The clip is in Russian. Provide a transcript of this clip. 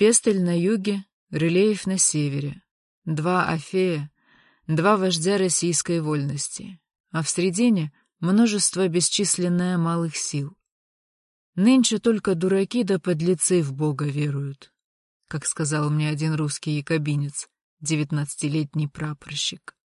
Пестель на юге, Рылеев на севере. Два Афея, два вождя российской вольности. А в средине множество бесчисленное малых сил. Нынче только дураки да подлецы в Бога веруют, как сказал мне один русский якобинец, девятнадцатилетний прапорщик.